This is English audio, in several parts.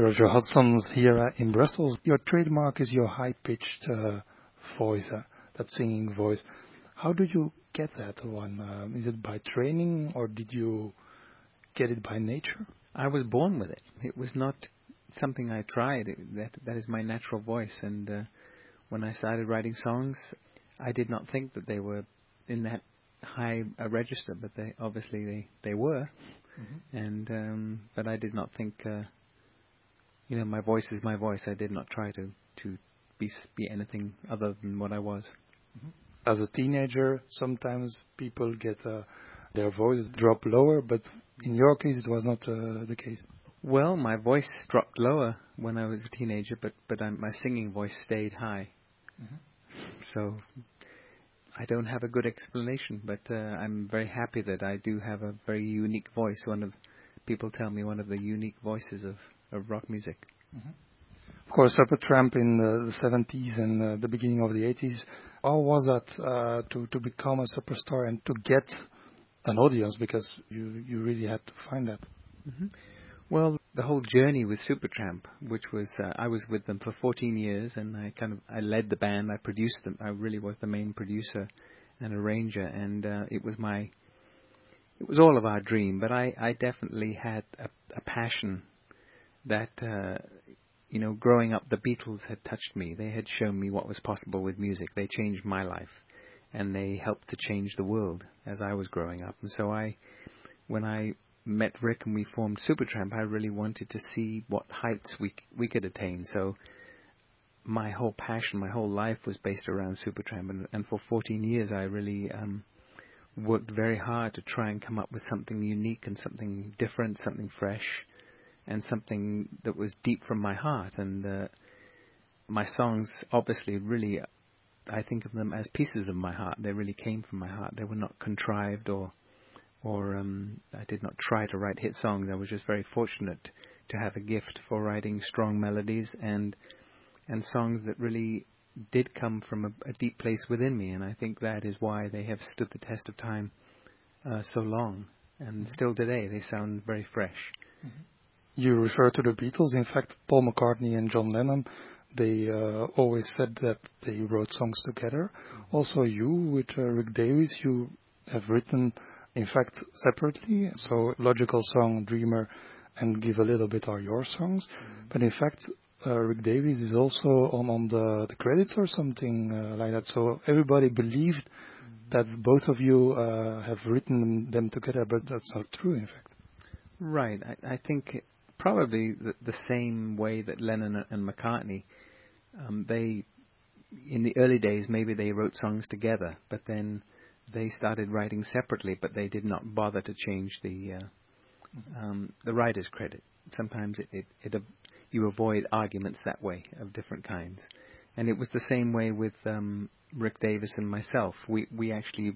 Roger Hodgson's here uh, in Brussels. Your trademark is your high-pitched uh, voice, uh, that singing voice. How did you get that one? Um, is it by training or did you get it by nature? I was born with it. It was not something I tried. It, that that is my natural voice. And uh, when I started writing songs, I did not think that they were in that high a register, but they obviously they they were. Mm-hmm. And um, but I did not think. Uh, you know, my voice is my voice. I did not try to to be be anything other than what I was. As a teenager, sometimes people get uh, their voice drop lower, but in your case, it was not uh, the case. Well, my voice dropped lower when I was a teenager, but but I'm, my singing voice stayed high. Mm-hmm. So I don't have a good explanation, but uh, I'm very happy that I do have a very unique voice. One of people tell me one of the unique voices of, of rock music. Mm-hmm. Of course, Supertramp in the, the 70s and uh, the beginning of the 80s. How was that uh, to to become a superstar and to get an audience because you you really had to find that? Mm-hmm. Well, the whole journey with Supertramp, which was uh, I was with them for 14 years, and I kind of I led the band, I produced them, I really was the main producer and arranger, and uh, it was my it was all of our dream. But I I definitely had a, a passion that uh, you know growing up the Beatles had touched me. They had shown me what was possible with music. They changed my life, and they helped to change the world as I was growing up. And so I when I met Rick and we formed Supertramp, I really wanted to see what heights we we could attain. So my whole passion, my whole life was based around Supertramp, and, and for 14 years I really um, worked very hard to try and come up with something unique and something different, something fresh, and something that was deep from my heart. And uh, my songs, obviously, really, I think of them as pieces of my heart. They really came from my heart. They were not contrived or or um, I did not try to write hit songs. I was just very fortunate to have a gift for writing strong melodies and and songs that really did come from a, a deep place within me. And I think that is why they have stood the test of time uh, so long. And mm-hmm. still today, they sound very fresh. Mm-hmm. You refer to the Beatles. In fact, Paul McCartney and John Lennon, they uh, always said that they wrote songs together. Mm-hmm. Also, you with uh, Rick Davies, you have written in fact separately. So logical song, Dreamer, and give a little bit are your songs. Mm-hmm. But in fact, uh, Rick Davies is also on on the the credits or something uh, like that. So everybody believed mm-hmm. that both of you uh, have written them together, but that's not true. In fact, right. I, I think probably the, the same way that Lennon and McCartney, um, they in the early days maybe they wrote songs together, but then they started writing separately, but they did not bother to change the uh, um, the writer's credit. Sometimes it, it, it uh, you avoid arguments that way of different kinds, and it was the same way with um, Rick Davies and myself. We we actually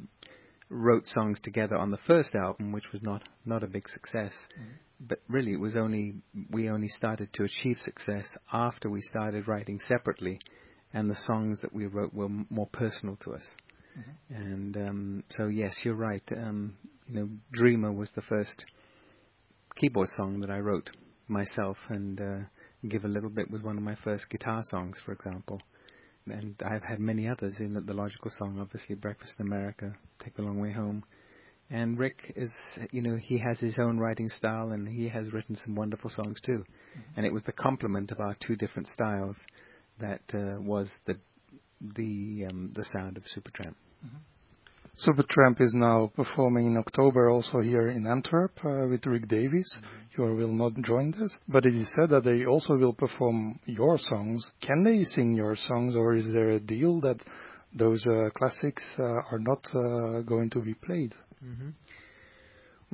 wrote songs together on the first album, which was not not a big success. Mm-hmm. But really, it was only we only started to achieve success after we started writing separately, and the songs that we wrote were m- more personal to us. Mm-hmm. And um, so, yes, you're right. Um, you know, Dreamer was the first keyboard song that I wrote myself, and uh, Give a Little Bit was one of my first guitar songs, for example. And I've had many others in the, the logical song, obviously, Breakfast in America, Take the Long Way Home. And Rick is, you know, he has his own writing style, and he has written some wonderful songs too. Mm-hmm. And it was the complement of our two different styles that uh, was the the um, the sound of Supertramp. Mm-hmm. Supertramp is now performing in October also here in Antwerp uh, with Rick Davies. Mm-hmm. You will not join this, but it is said that they also will perform your songs. Can they sing your songs, or is there a deal that those uh, classics uh, are not uh, going to be played? Mm-hmm.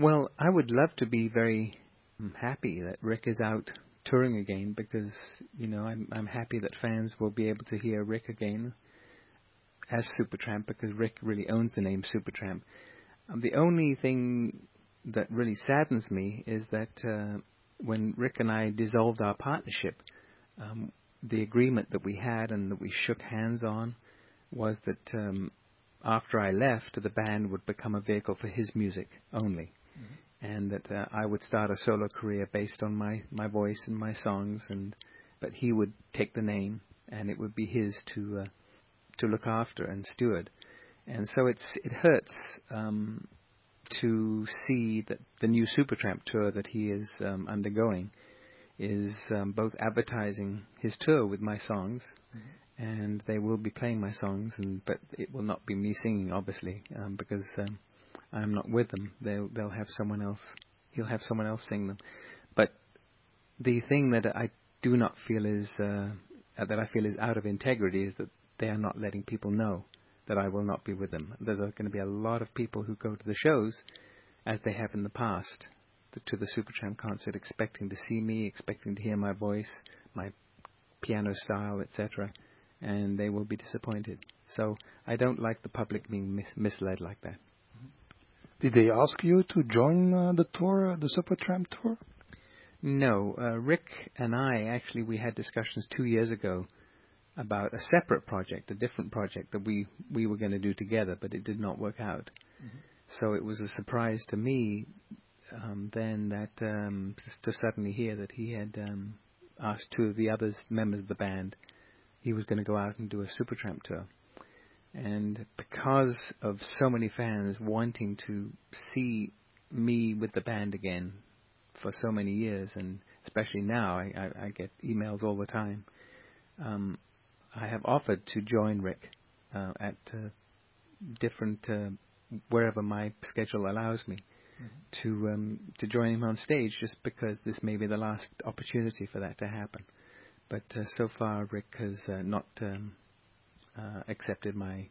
Well, I would love to be very mm, happy that Rick is out touring again because you know I'm I'm happy that fans will be able to hear Rick again as Supertramp because Rick really owns the name Supertramp. Um, the only thing that really saddens me is that uh, when Rick and I dissolved our partnership, um, the agreement that we had and that we shook hands on was that um, after I left, the band would become a vehicle for his music only. Mm-hmm. and that uh, I would start a solo career based on my my voice and my songs, and but he would take the name, and it would be his to uh, to look after and steward. And so it's it hurts um, to see that the new Supertramp tour that he is um, undergoing is um, both advertising his tour with my songs, mm-hmm. and they will be playing my songs, and but it will not be me singing, obviously, um, because um, I'm not with them. They'll they'll have someone else. He'll have someone else sing them. But the thing that I do not feel is uh, that I feel is out of integrity is that they are not letting people know that I will not be with them. There's going to be a lot of people who go to the shows, as they have in the past, to the Supertramp concert, expecting to see me, expecting to hear my voice, my piano style, etc., and they will be disappointed. So I don't like the public being mis- misled like that. Did they ask you to join uh, the tour, the Supertramp tour? No, uh, Rick and I actually we had discussions two years ago about a separate project, a different project that we we were going to do together, but it did not work out. Mm-hmm. So it was a surprise to me um, then that um, to suddenly hear that he had um, asked two of the others members of the band he was going to go out and do a Supertramp tour. And because of so many fans wanting to see me with the band again for so many years, and especially now, I, I, I get emails all the time. Um, I have offered to join Rick uh, at uh, different uh, wherever my schedule allows me mm-hmm. to um, to join him on stage, just because this may be the last opportunity for that to happen. But uh, so far, Rick has uh, not um, uh, accepted my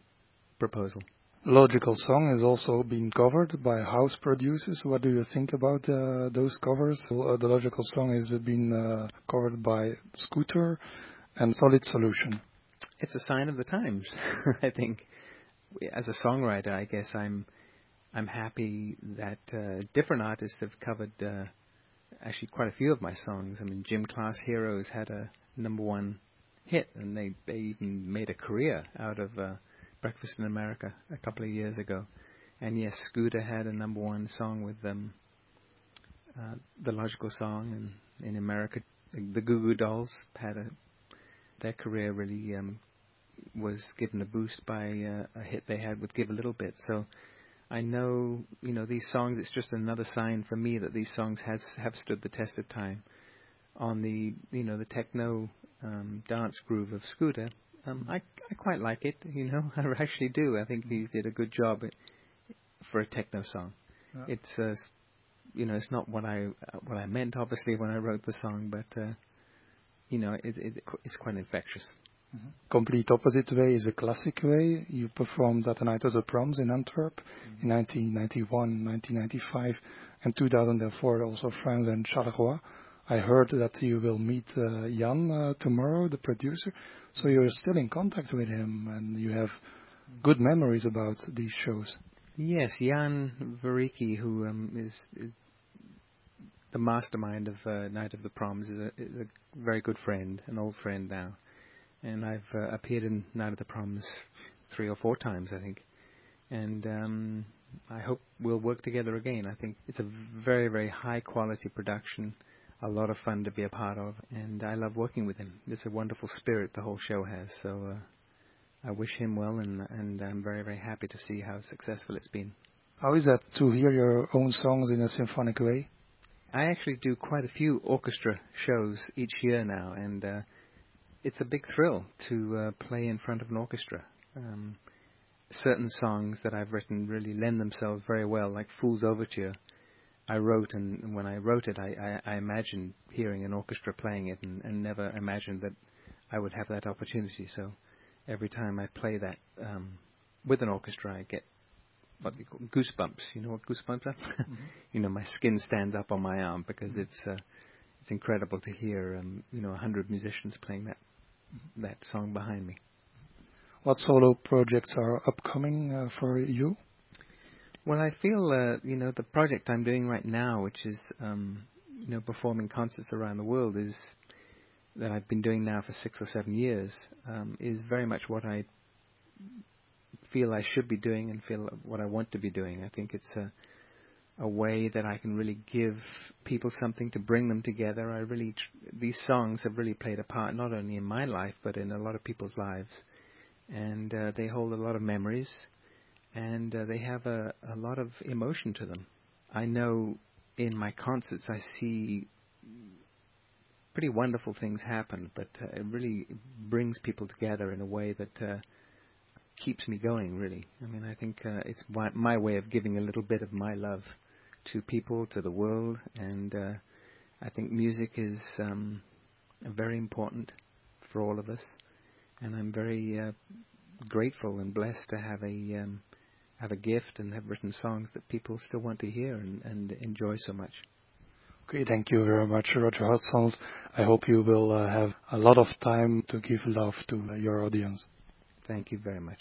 proposal. Logical Song has also been covered by house producers. What do you think about uh, those covers? Uh, the Logical Song has been uh, covered by Scooter and Solid Solution it's a sign of the times. I think as a songwriter, I guess I'm I'm happy that uh, different artists have covered uh, actually quite a few of my songs. I mean, Gym Class Heroes had a number one hit, and they they even made a career out of uh, Breakfast in America a couple of years ago. And yes, Scooter had a number one song with them, uh, the Logical Song, and in America, the Goo Goo Dolls had a their career really um, was given a boost by uh, a hit they had with "Give a Little Bit." So I know, you know, these songs. It's just another sign for me that these songs has have stood the test of time. On the, you know, the techno um, dance groove of Scooter, um, I I quite like it. You know, I actually do. I think he did a good job for a techno song. Yeah. It's, uh, you know, it's not what I what I meant obviously when I wrote the song, but uh, you know, it, it it's quite infectious. Mm-hmm. Complete opposite way is a classic way. You performed at the Night of the Proms in Antwerp mm-hmm. in 1991, 1995, and 2004 also France and Charleroi. I heard that you will meet uh, Jan uh, tomorrow, the producer. So you're still in contact with him, and you have good memories about these shows. Yes, Jan Vereecken, who um, is, is, the mastermind of uh, Night of the Proms, is a, is a very good friend, an old friend now and I've uh, appeared in Night of the Proms three or four times, I think. And um, I hope we'll work together again. I think it's a very, very high quality production, a lot of fun to be a part of, and I love working with him. It's a wonderful spirit the whole show has. So uh, I wish him well, and and I'm very, very happy to see how successful it's been. How is that to hear your own songs in a symphonic way? I actually do quite a few orchestra shows each year now, and uh, it's a big thrill to uh, play in front of an orchestra. Um, certain songs that I've written really lend themselves very well, like Fool's Overture. I wrote, and when I wrote it, I, I, I imagined hearing an orchestra playing it, and, and never imagined that I would have that opportunity. So every time I play that um, with an orchestra, I get what you call goosebumps. You know what goosebumps are? Mm-hmm. you know, my skin stands up on my arm because mm-hmm. it's uh, it's incredible to hear um, you know a hundred musicians playing that that song behind me. What solo projects are upcoming uh, for you? Well, I feel uh, you know the project I'm doing right now, which is um, you know performing concerts around the world, is that I've been doing now for six or seven years, um, is very much what I feel I should be doing and feel what I want to be doing. I think it's a a way that I can really give people something to bring them together. I really tr- these songs have really played a part not only in my life but in a lot of people's lives, and uh, they hold a lot of memories, and uh, they have a, a lot of emotion to them. I know in my concerts I see pretty wonderful things happen, but uh, it really brings people together in a way that uh, keeps me going. Really, I mean, I think uh, it's my, my way of giving a little bit of my love to people, to the world, and uh, I think music is um, very important for all of us, and I'm very uh, grateful and blessed to have a um, have a gift and have written songs that people still want to hear and, and enjoy so much. Okay, thank you very much, Roger Hodgson. I hope you will uh, have a lot of time to give love to uh, your audience. Thank you very much.